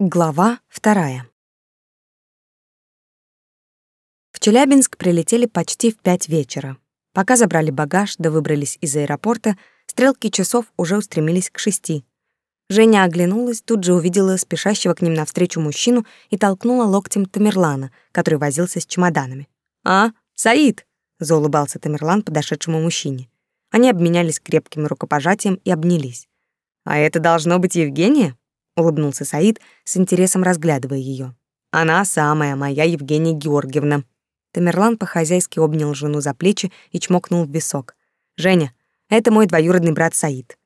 Глава вторая. В Челябинск прилетели почти в пять вечера. Пока забрали багаж да выбрались из аэропорта, стрелки часов уже устремились к шести. Женя оглянулась, тут же увидела спешащего к ним навстречу мужчину и толкнула локтем Тамерлана, который возился с чемоданами. «А, Саид!» — заулыбался Тамерлан подошедшему мужчине. Они обменялись крепким рукопожатием и обнялись. «А это должно быть Евгения?» Улыбнулся Саид, с интересом разглядывая ее. Она самая моя Евгения Георгиевна. Тамерлан по-хозяйски обнял жену за плечи и чмокнул в висок. Женя, это мой двоюродный брат Саид.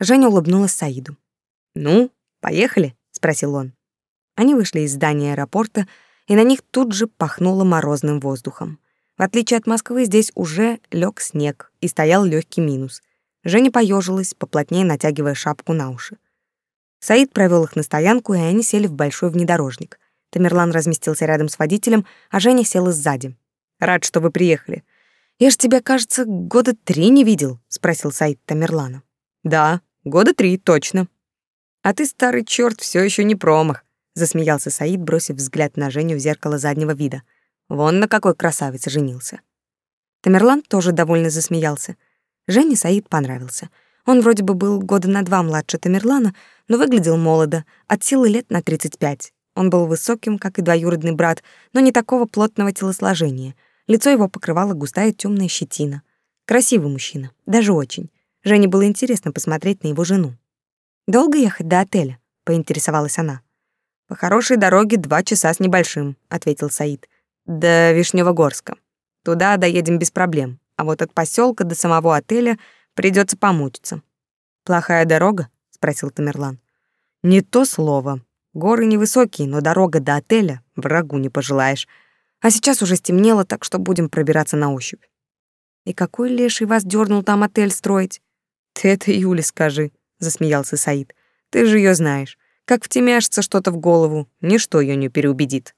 Женя улыбнулась Саиду. Ну, поехали, спросил он. Они вышли из здания аэропорта, и на них тут же пахнуло морозным воздухом. В отличие от Москвы, здесь уже лег снег и стоял легкий минус. Женя поежилась, поплотнее натягивая шапку на уши. Саид провел их на стоянку, и они сели в большой внедорожник. Тамерлан разместился рядом с водителем, а Женя села сзади. «Рад, что вы приехали. Я ж тебя, кажется, года три не видел», — спросил Саид Тамерлана. «Да, года три, точно». «А ты, старый черт, все еще не промах», — засмеялся Саид, бросив взгляд на Женю в зеркало заднего вида. «Вон на какой красавице женился». Тамерлан тоже довольно засмеялся. Жене Саид понравился — он вроде бы был года на два младше Тамерлана, но выглядел молодо, от силы лет на 35. Он был высоким, как и двоюродный брат, но не такого плотного телосложения. Лицо его покрывала густая темная щетина. Красивый мужчина, даже очень. Жене было интересно посмотреть на его жену. «Долго ехать до отеля?» — поинтересовалась она. «По хорошей дороге два часа с небольшим», — ответил Саид. «До Вишневогорска. Туда доедем без проблем. А вот от поселка до самого отеля — Придется помучиться. Плохая дорога? спросил Тамерлан. Не то слово. Горы невысокие, но дорога до отеля врагу не пожелаешь. А сейчас уже стемнело, так что будем пробираться на ощупь. И какой леший вас дернул там отель строить? Ты это Юле скажи, засмеялся Саид. Ты же ее знаешь. Как втемяшится что-то в голову, ничто ее не переубедит.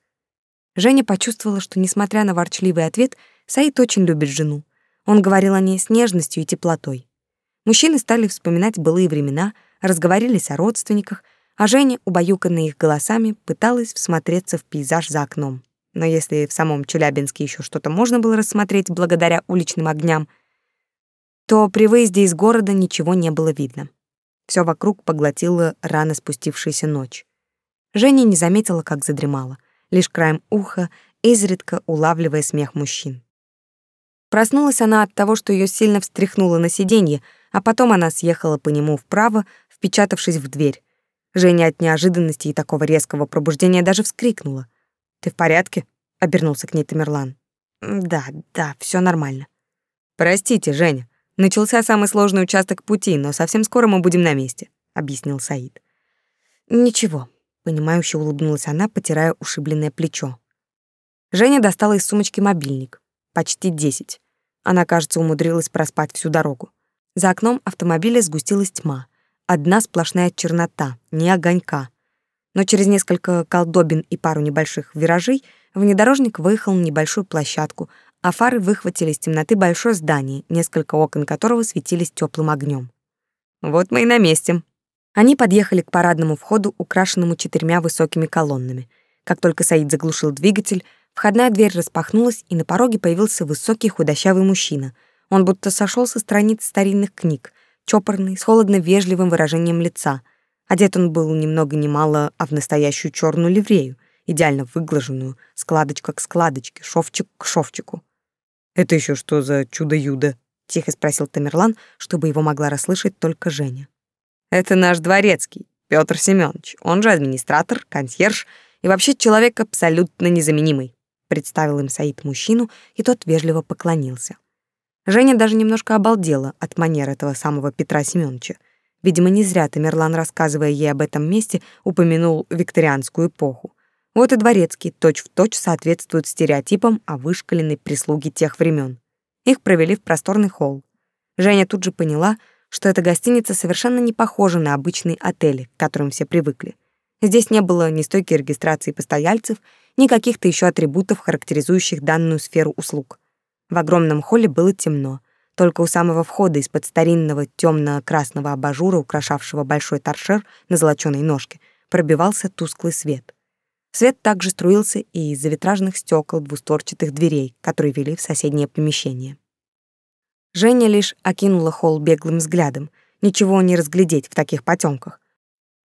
Женя почувствовала, что, несмотря на ворчливый ответ, Саид очень любит жену. Он говорил о ней с нежностью и теплотой. Мужчины стали вспоминать былые времена, разговорились о родственниках, а Женя, убаюканная их голосами, пыталась всмотреться в пейзаж за окном. Но если в самом Челябинске еще что-то можно было рассмотреть благодаря уличным огням, то при выезде из города ничего не было видно. Все вокруг поглотила рано спустившаяся ночь. Женя не заметила, как задремала, лишь краем уха, изредка улавливая смех мужчин. Проснулась она от того, что ее сильно встряхнуло на сиденье, а потом она съехала по нему вправо, впечатавшись в дверь. Женя от неожиданности и такого резкого пробуждения даже вскрикнула. «Ты в порядке?» — обернулся к ней Тамерлан. «Да, да, все нормально». «Простите, Женя, начался самый сложный участок пути, но совсем скоро мы будем на месте», — объяснил Саид. «Ничего», — понимающе улыбнулась она, потирая ушибленное плечо. Женя достала из сумочки мобильник. Почти десять. Она, кажется, умудрилась проспать всю дорогу. За окном автомобиля сгустилась тьма. Одна сплошная чернота, ни огонька. Но через несколько колдобин и пару небольших виражей внедорожник выехал на небольшую площадку, а фары выхватили из темноты большое здание, несколько окон которого светились теплым огнем. «Вот мы и на месте». Они подъехали к парадному входу, украшенному четырьмя высокими колоннами. Как только Саид заглушил двигатель, входная дверь распахнулась, и на пороге появился высокий худощавый мужчина — он будто сошел со страниц старинных книг, чопорный, с холодно-вежливым выражением лица. Одет он был ни много ни мало, а в настоящую черную ливрею, идеально выглаженную, складочка к складочке, шовчик к шовчику. «Это еще что за чудо-юдо?» — тихо спросил Тамерлан, чтобы его могла расслышать только Женя. «Это наш дворецкий, Петр Семенович, он же администратор, консьерж и вообще человек абсолютно незаменимый», — представил им Саид мужчину, и тот вежливо поклонился. Женя даже немножко обалдела от манер этого самого Петра Семеновича. Видимо, не зря Тамерлан, рассказывая ей об этом месте, упомянул викторианскую эпоху. Вот и дворецкий точь-в-точь точь соответствует стереотипам о вышкаленной прислуге тех времен. Их провели в просторный холл. Женя тут же поняла, что эта гостиница совершенно не похожа на обычные отели, к которым все привыкли. Здесь не было ни стойки регистрации постояльцев, ни каких-то еще атрибутов, характеризующих данную сферу услуг. В огромном холле было темно. Только у самого входа из-под старинного темно-красного абажура, украшавшего большой торшер на золоченой ножке, пробивался тусклый свет. Свет также струился и из-за витражных стекол двустворчатых дверей, которые вели в соседнее помещение. Женя лишь окинула холл беглым взглядом. Ничего не разглядеть в таких потемках.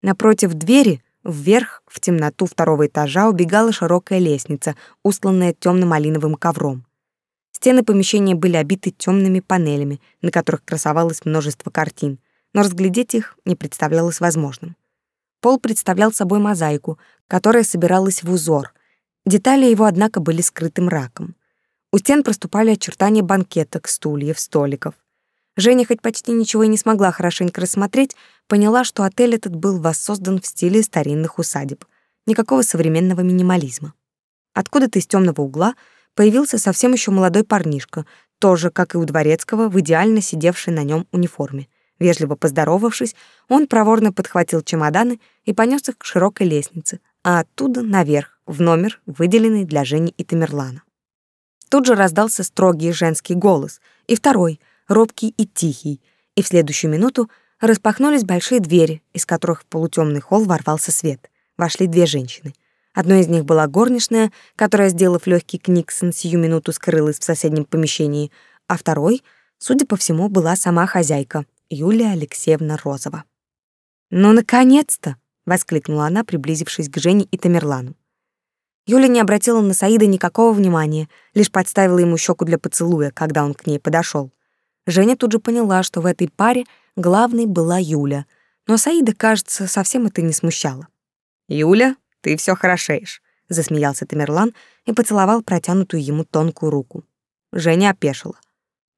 Напротив двери, вверх, в темноту второго этажа, убегала широкая лестница, устланная темно малиновым ковром. Стены помещения были обиты темными панелями, на которых красовалось множество картин, но разглядеть их не представлялось возможным. Пол представлял собой мозаику, которая собиралась в узор. Детали его, однако, были скрыты мраком. У стен проступали очертания банкеток, стульев, столиков. Женя хоть почти ничего и не смогла хорошенько рассмотреть, поняла, что отель этот был воссоздан в стиле старинных усадеб. Никакого современного минимализма. Откуда-то из темного угла появился совсем еще молодой парнишка, тоже, как и у дворецкого, в идеально сидевшей на нем униформе. Вежливо поздоровавшись, он проворно подхватил чемоданы и понес их к широкой лестнице, а оттуда наверх, в номер, выделенный для Жени и Тамерлана. Тут же раздался строгий женский голос, и второй, робкий и тихий, и в следующую минуту распахнулись большие двери, из которых в полутемный холл ворвался свет. Вошли две женщины. Одной из них была горничная, которая, сделав легкий книксон, сию минуту скрылась в соседнем помещении, а второй, судя по всему, была сама хозяйка, Юлия Алексеевна Розова. «Ну, наконец-то!» — воскликнула она, приблизившись к Жене и Тамерлану. Юля не обратила на Саида никакого внимания, лишь подставила ему щеку для поцелуя, когда он к ней подошел. Женя тут же поняла, что в этой паре главной была Юля, но Саида, кажется, совсем это не смущало. «Юля, ты все хорошеешь», — засмеялся Тамерлан и поцеловал протянутую ему тонкую руку. Женя опешила.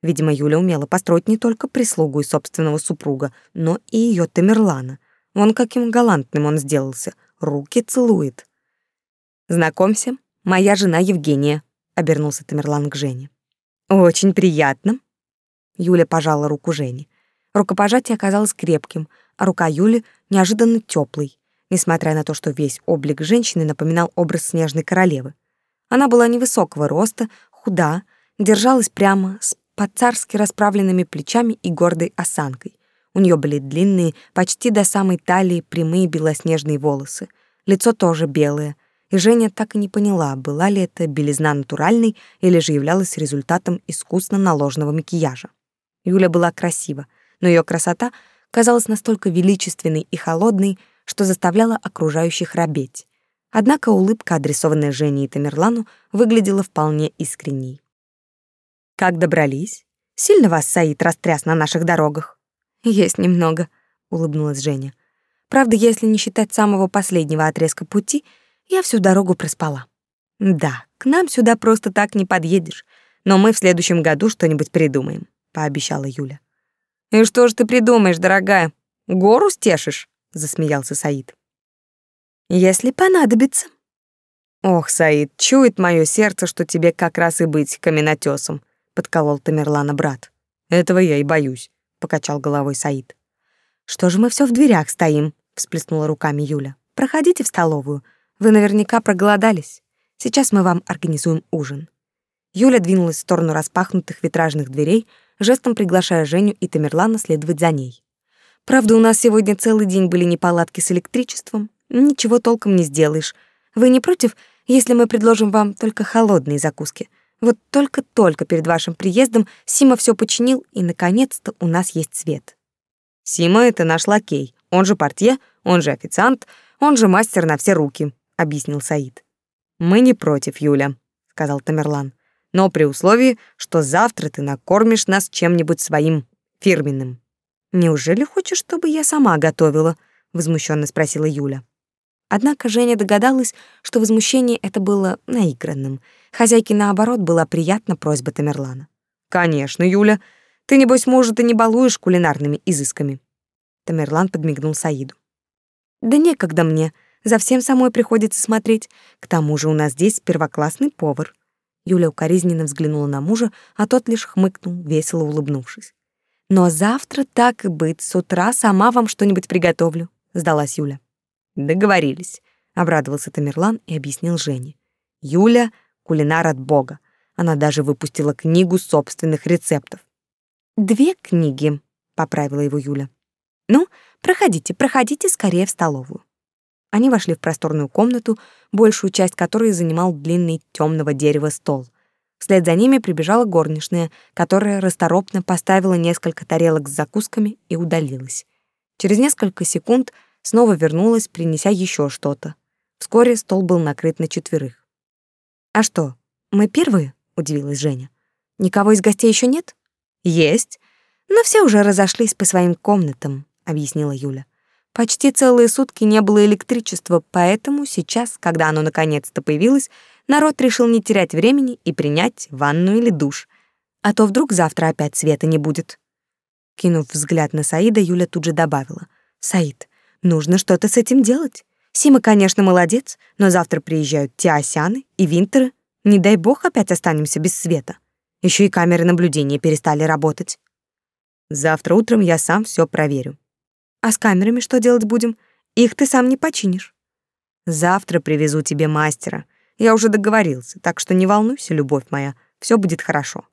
Видимо, Юля умела построить не только прислугу и собственного супруга, но и ее Тамерлана. Вон каким галантным он сделался. Руки целует. «Знакомься, моя жена Евгения», — обернулся Тамерлан к Жене. «Очень приятно». Юля пожала руку Жене. Рукопожатие оказалось крепким, а рука Юли неожиданно теплой, несмотря на то, что весь облик женщины напоминал образ снежной королевы. Она была невысокого роста, худа, держалась прямо, с по-царски расправленными плечами и гордой осанкой. У нее были длинные, почти до самой талии прямые белоснежные волосы. Лицо тоже белое. И Женя так и не поняла, была ли это белизна натуральной или же являлась результатом искусно наложенного макияжа. Юля была красива, но ее красота казалась настолько величественной и холодной, что заставляла окружающих робеть. Однако улыбка, адресованная Жене и Тамерлану, выглядела вполне искренней. Как добрались? Сильно вас Саид растряс на наших дорогах? Есть немного, улыбнулась Женя. Правда, если не считать самого последнего отрезка пути, я всю дорогу проспала. Да, к нам сюда просто так не подъедешь, но мы в следующем году что-нибудь придумаем, пообещала Юля. И что же ты придумаешь, дорогая? Гору стешишь? Засмеялся Саид. Если понадобится. Ох, Саид, чует мое сердце, что тебе как раз и быть каменотесом подколол Тамерлана брат. Этого я и боюсь, покачал головой Саид. Что же мы все в дверях стоим? всплеснула руками Юля. Проходите в столовую. Вы наверняка проголодались. Сейчас мы вам организуем ужин. Юля двинулась в сторону распахнутых витражных дверей, жестом приглашая Женю и Тамерлана следовать за ней. Правда, у нас сегодня целый день были неполадки с электричеством. Ничего толком не сделаешь. Вы не против, если мы предложим вам только холодные закуски? Вот только-только перед вашим приездом Сима все починил, и наконец-то у нас есть свет. Сима — это наш лакей, он же портье, он же официант, он же мастер на все руки, — объяснил Саид. Мы не против, Юля, — сказал Тамерлан, но при условии, что завтра ты накормишь нас чем-нибудь своим фирменным. Неужели хочешь, чтобы я сама готовила? — возмущенно спросила Юля. Однако Женя догадалась, что возмущение это было наигранным. Хозяйке, наоборот, была приятна просьба Тамерлана. «Конечно, Юля. Ты, небось, может, и не балуешь кулинарными изысками». Тамерлан подмигнул Саиду. «Да некогда мне. За всем самой приходится смотреть. К тому же у нас здесь первоклассный повар». Юля укоризненно взглянула на мужа, а тот лишь хмыкнул, весело улыбнувшись. «Но завтра, так и быть, с утра сама вам что-нибудь приготовлю», — сдалась Юля. Договорились, обрадовался Тамерлан и объяснил Жене. Юля кулинар от бога. Она даже выпустила книгу собственных рецептов. Две книги, поправила его Юля. Ну, проходите, проходите скорее в столовую. Они вошли в просторную комнату, большую часть которой занимал длинный темного дерева стол. Вслед за ними прибежала горничная, которая расторопно поставила несколько тарелок с закусками и удалилась. Через несколько секунд снова вернулась, принеся еще что-то. Вскоре стол был накрыт на четверых. «А что, мы первые?» — удивилась Женя. «Никого из гостей еще нет?» «Есть, но все уже разошлись по своим комнатам», — объяснила Юля. Почти целые сутки не было электричества, поэтому сейчас, когда оно наконец-то появилось, народ решил не терять времени и принять ванну или душ. А то вдруг завтра опять света не будет. Кинув взгляд на Саида, Юля тут же добавила. «Саид, нужно что-то с этим делать. Сима, конечно, молодец, но завтра приезжают Тиосяны и Винтеры. Не дай бог опять останемся без света. Еще и камеры наблюдения перестали работать. Завтра утром я сам все проверю. А с камерами что делать будем? Их ты сам не починишь. Завтра привезу тебе мастера. Я уже договорился, так что не волнуйся, любовь моя, все будет хорошо.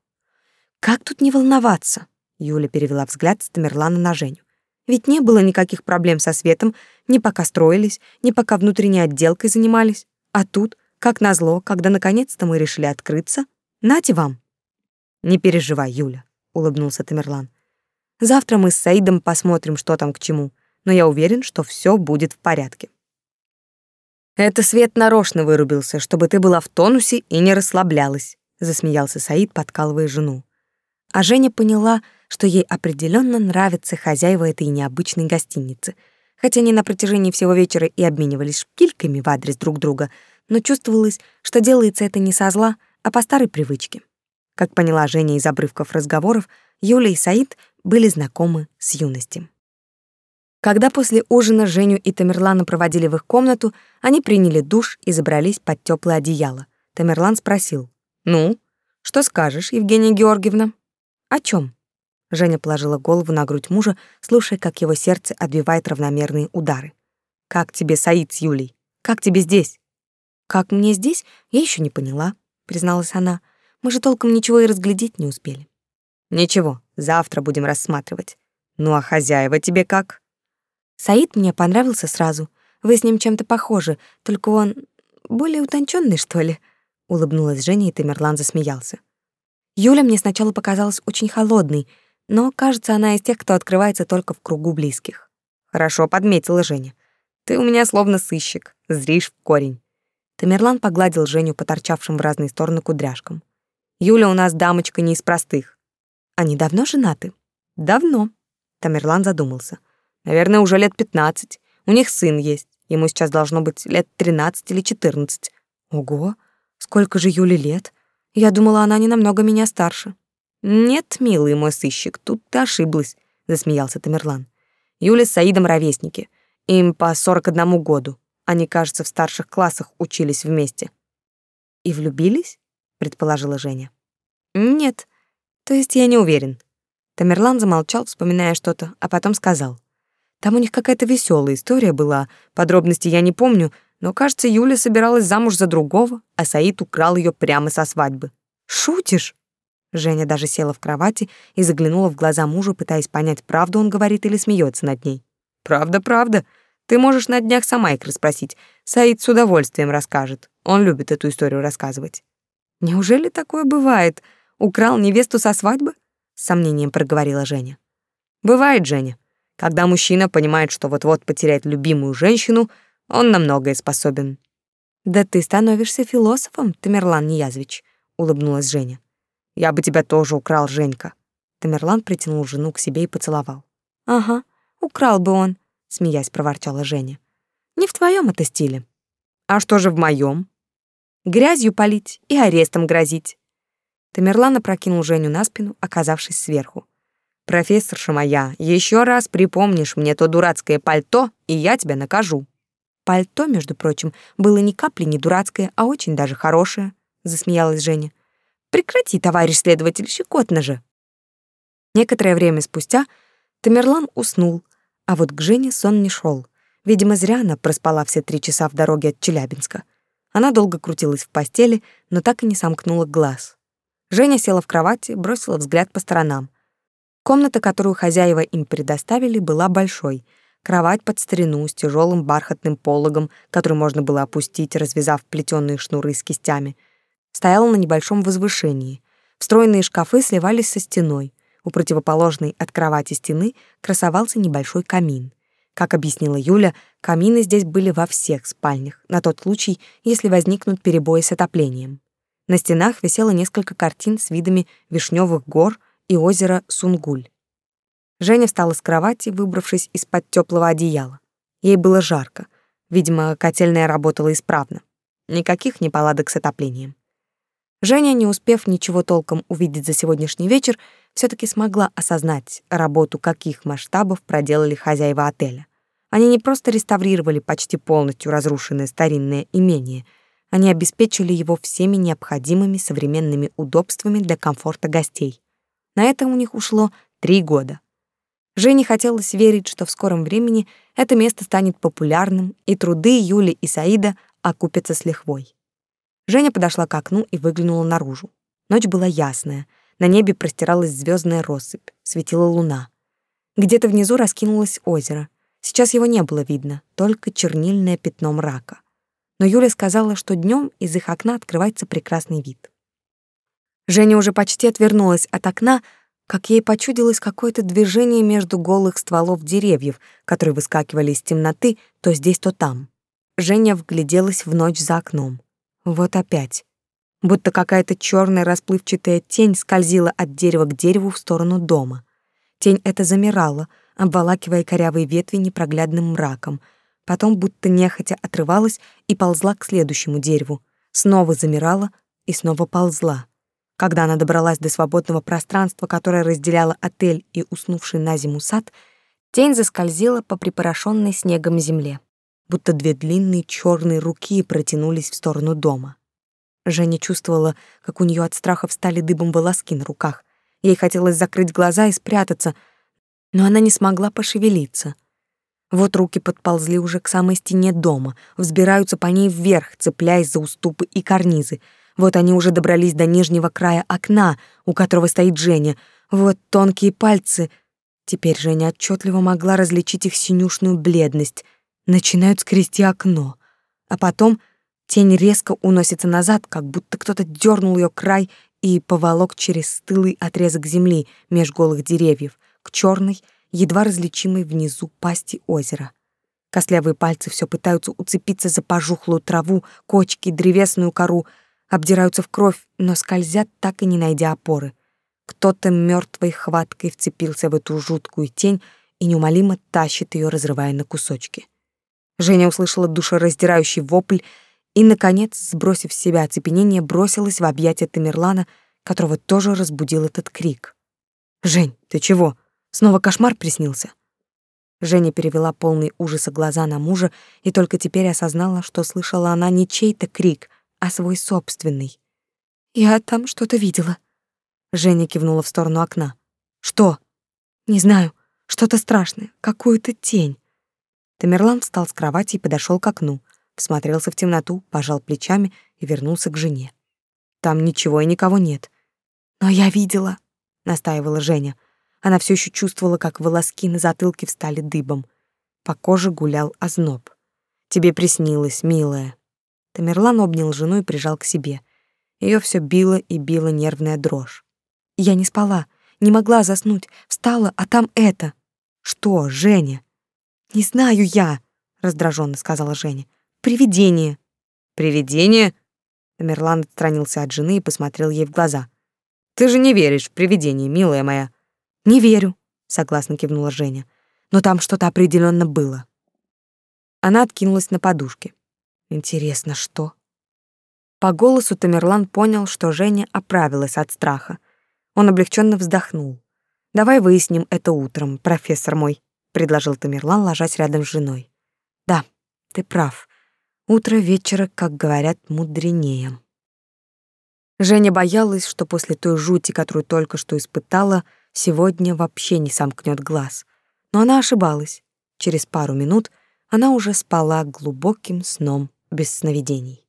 Как тут не волноваться? Юля перевела взгляд с Тамерлана на Женю. Ведь не было никаких проблем со светом, ни пока строились, ни пока внутренней отделкой занимались. А тут, как назло, когда наконец-то мы решили открыться, нате вам. Не переживай, Юля, улыбнулся Тамерлан. Завтра мы с Саидом посмотрим, что там к чему, но я уверен, что все будет в порядке. Это свет нарочно вырубился, чтобы ты была в тонусе и не расслаблялась, засмеялся Саид, подкалывая жену. А Женя поняла, что ей определенно нравятся хозяева этой необычной гостиницы. Хотя они на протяжении всего вечера и обменивались шпильками в адрес друг друга, но чувствовалось, что делается это не со зла, а по старой привычке. Как поняла Женя из обрывков разговоров, Юля и Саид были знакомы с юности. Когда после ужина Женю и Тамерлана проводили в их комнату, они приняли душ и забрались под теплое одеяло. Тамерлан спросил: "Ну, что скажешь, Евгения Георгиевна?" "О чем? Женя положила голову на грудь мужа, слушая, как его сердце отбивает равномерные удары. "Как тебе, Саид с Юлей? Как тебе здесь?" "Как мне здесь? Я еще не поняла", призналась она. "Мы же толком ничего и разглядеть не успели". "Ничего, Завтра будем рассматривать. Ну а хозяева тебе как? Саид мне понравился сразу. Вы с ним чем-то похожи, только он более утонченный, что ли? Улыбнулась Женя, и Тамерлан засмеялся. Юля мне сначала показалась очень холодной, но, кажется, она из тех, кто открывается только в кругу близких. Хорошо подметила Женя. Ты у меня словно сыщик, зришь в корень. Тамерлан погладил Женю по торчавшим в разные стороны кудряшкам. Юля у нас дамочка не из простых. Они давно женаты? Давно. Тамерлан задумался. Наверное, уже лет пятнадцать. У них сын есть. Ему сейчас должно быть лет тринадцать или четырнадцать. Ого, сколько же Юле лет? Я думала, она не намного меня старше. Нет, милый мой сыщик, тут ты ошиблась, засмеялся Тамерлан. Юля с Саидом ровесники. Им по сорок одному году. Они, кажется, в старших классах учились вместе. И влюбились? Предположила Женя. Нет, то есть я не уверен. Тамерлан замолчал, вспоминая что-то, а потом сказал: "Там у них какая-то веселая история была. Подробности я не помню, но, кажется, Юля собиралась замуж за другого, а Саид украл ее прямо со свадьбы. Шутишь?" Женя даже села в кровати и заглянула в глаза мужа, пытаясь понять, правду он говорит или смеется над ней. «Правда, правда. Ты можешь на днях сама их расспросить. Саид с удовольствием расскажет. Он любит эту историю рассказывать». «Неужели такое бывает?» Украл невесту со свадьбы? С сомнением проговорила Женя. Бывает, Женя. Когда мужчина понимает, что вот-вот потеряет любимую женщину, он на многое способен. Да ты становишься философом, Тамерлан Ниязвич, улыбнулась Женя. Я бы тебя тоже украл, Женька. Тамерлан притянул жену к себе и поцеловал. Ага, украл бы он, смеясь проворчала Женя. Не в твоем это стиле. А что же в моем? Грязью полить и арестом грозить. Тамерлан опрокинул Женю на спину, оказавшись сверху. «Профессорша моя, еще раз припомнишь мне то дурацкое пальто, и я тебя накажу». Пальто, между прочим, было ни капли не дурацкое, а очень даже хорошее, засмеялась Женя. Прекрати, товарищ следователь, щекотно же. Некоторое время спустя Тамерлан уснул, а вот к Жене сон не шел. Видимо, зря она проспала все три часа в дороге от Челябинска. Она долго крутилась в постели, но так и не сомкнула глаз. Женя села в кровати, бросила взгляд по сторонам. Комната, которую хозяева им предоставили, была большой. кровать под старину с тяжелым бархатным пологом, который можно было опустить, развязав плетеные шнуры с кистями, стояла на небольшом возвышении. Встроенные шкафы сливались со стеной. У противоположной от кровати стены красовался небольшой камин. Как объяснила Юля, камины здесь были во всех спальнях, на тот случай, если возникнут перебои с отоплением. На стенах висело несколько картин с видами вишневых гор и озера Сунгуль. Женя встала с кровати, выбравшись из-под теплого одеяла. Ей было жарко. Видимо, котельная работала исправно. Никаких неполадок с отоплением. Женя, не успев ничего толком увидеть за сегодняшний вечер, все таки смогла осознать работу, каких масштабов проделали хозяева отеля. Они не просто реставрировали почти полностью разрушенное старинное имение, они обеспечили его всеми необходимыми современными удобствами для комфорта гостей. На это у них ушло три года. Жене хотелось верить, что в скором времени это место станет популярным, и труды Юли и Саида окупятся с лихвой. Женя подошла к окну и выглянула наружу. Ночь была ясная, на небе простиралась звездная россыпь, светила луна. Где-то внизу раскинулось озеро. Сейчас его не было видно, только чернильное пятно мрака. Но Юля сказала, что днем из их окна открывается прекрасный вид. Женя уже почти отвернулась от окна, как ей почудилось какое-то движение между голых стволов деревьев, которые выскакивали из темноты то здесь, то там. Женя вгляделась в ночь за окном. Вот опять. Будто какая-то черная расплывчатая тень скользила от дерева к дереву в сторону дома. Тень эта замирала, обволакивая корявые ветви непроглядным мраком, потом будто нехотя отрывалась и ползла к следующему дереву, снова замирала и снова ползла. Когда она добралась до свободного пространства, которое разделяло отель и уснувший на зиму сад, тень заскользила по припорошенной снегом земле, будто две длинные черные руки протянулись в сторону дома. Женя чувствовала, как у нее от страха встали дыбом волоски на руках. Ей хотелось закрыть глаза и спрятаться, но она не смогла пошевелиться. Вот руки подползли уже к самой стене дома, взбираются по ней вверх, цепляясь за уступы и карнизы — вот они уже добрались до нижнего края окна, у которого стоит Женя. Вот тонкие пальцы. Теперь Женя отчетливо могла различить их синюшную бледность. Начинают скрести окно. А потом тень резко уносится назад, как будто кто-то дернул ее край и поволок через стылый отрезок земли меж голых деревьев к черной, едва различимой внизу пасти озера. Костлявые пальцы все пытаются уцепиться за пожухлую траву, кочки, древесную кору — обдираются в кровь, но скользят, так и не найдя опоры. Кто-то мертвой хваткой вцепился в эту жуткую тень и неумолимо тащит ее, разрывая на кусочки. Женя услышала душераздирающий вопль и, наконец, сбросив с себя оцепенение, бросилась в объятия Тамерлана, которого тоже разбудил этот крик. «Жень, ты чего? Снова кошмар приснился?» Женя перевела полный ужаса глаза на мужа и только теперь осознала, что слышала она не чей-то крик, а свой собственный. «Я там что-то видела». Женя кивнула в сторону окна. «Что?» «Не знаю. Что-то страшное. Какую-то тень». Тамерлан встал с кровати и подошел к окну, всмотрелся в темноту, пожал плечами и вернулся к жене. «Там ничего и никого нет». «Но я видела», — настаивала Женя. Она все еще чувствовала, как волоски на затылке встали дыбом. По коже гулял озноб. «Тебе приснилось, милая», Тамерлан обнял жену и прижал к себе. Ее все било и била нервная дрожь. Я не спала, не могла заснуть, встала, а там это. Что, Женя? Не знаю я, раздраженно сказала Женя. Привидение. Привидение? Тамерлан отстранился от жены и посмотрел ей в глаза. Ты же не веришь в привидение, милая моя. Не верю, согласно кивнула Женя. Но там что-то определенно было. Она откинулась на подушке. Интересно, что? По голосу Тамерлан понял, что Женя оправилась от страха. Он облегченно вздохнул. «Давай выясним это утром, профессор мой», — предложил Тамерлан, ложась рядом с женой. «Да, ты прав. Утро вечера, как говорят, мудренее». Женя боялась, что после той жути, которую только что испытала, сегодня вообще не сомкнет глаз. Но она ошибалась. Через пару минут она уже спала глубоким сном без сновидений.